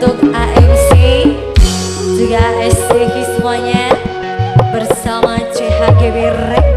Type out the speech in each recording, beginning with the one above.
untuk AMC juga ST semuanya bersama CHGB Rek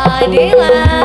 I do.